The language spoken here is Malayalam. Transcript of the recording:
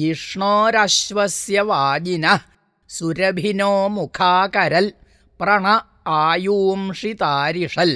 ജിഷ്ണോരശ്വസ്യ വാജിന സുരഭിനോ മുഖാകരൽ പ്രണ ആയൂംഷി താരിഷൽ